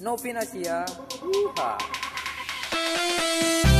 No Novinasia. ¿ah? Yeehaw.